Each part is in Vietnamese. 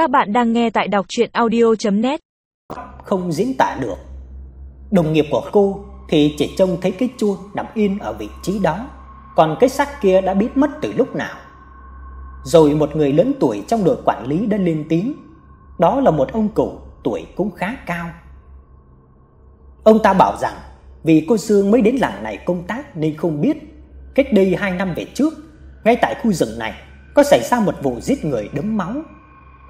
Các bạn đang nghe tại đọc chuyện audio.net Không diễn tả được. Đồng nghiệp của cô thì chỉ trông thấy cái chuông nằm yên ở vị trí đó. Còn cái xác kia đã biết mất từ lúc nào. Rồi một người lớn tuổi trong đội quản lý đã lên tiếng. Đó là một ông cụ tuổi cũng khá cao. Ông ta bảo rằng vì cô Dương mới đến làng này công tác nên không biết. Cách đây 2 năm về trước, ngay tại khu rừng này có xảy ra một vụ giết người đẫm máu.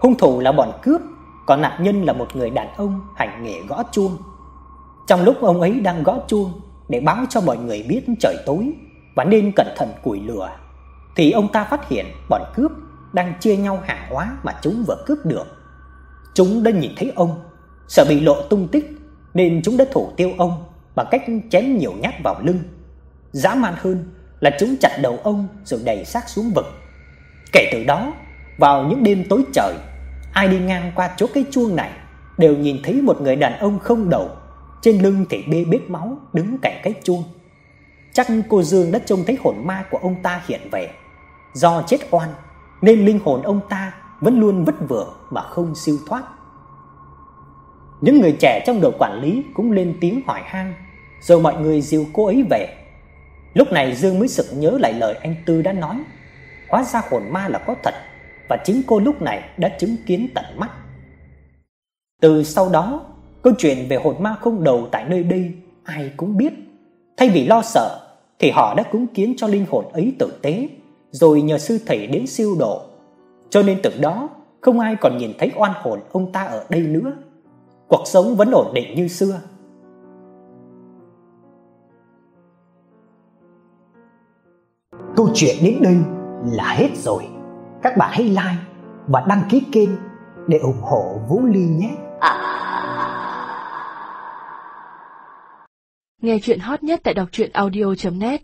Hung thủ là bọn cướp, còn nạn nhân là một người đàn ông hành nghề gõ chuông. Trong lúc ông ấy đang gõ chuông để báo cho mọi người biết trời tối và nên cẩn thận củi lửa, thì ông ta phát hiện bọn cướp đang chia nhau hàng hóa mà chúng vừa cướp được. Chúng đã nhìn thấy ông, sợ bị lộ tung tích nên chúng đã thủ tiêu ông bằng cách chém nhiều nhát vào lưng. Dã man hơn là chúng chặt đầu ông rồi đẩy xác xuống vực. Kể từ đó, vào những đêm tối trời, ai đi ngang qua chỗ cái chuông này đều nhìn thấy một người đàn ông không đầu, trên lưng thì bê bết máu đứng cạnh cái chuông. Chắc cô Dương đã trông thấy hồn ma của ông ta hiện về. Do chết oan nên linh hồn ông ta vẫn luôn vất vưởng mà không siêu thoát. Những người trẻ trong đội quản lý cũng lên tiếng hỏi han, rồi mọi người dìu cô ấy về. Lúc này Dương mới sực nhớ lại lời anh Tư đã nói, hóa ra hồn ma là có thật và chính cô lúc này đã chứng kiến tận mắt. Từ sau đó, câu chuyện về hồn ma không đầu tại nơi đây ai cũng biết. Thay vì lo sợ thì họ đã cúng kiến cho linh hồn ấy tử tế, rồi nhờ sư thầy đến siêu độ. Cho nên từ đó, không ai còn nhìn thấy oan hồn ông ta ở đây nữa. Cuộc sống vẫn ổn định như xưa. Câu chuyện đến đây là hết rồi. Các bạn hãy like và đăng ký kênh để ủng hộ Vũ Ly nhé. Nghe chuyện hot nhất tại đọc audio.net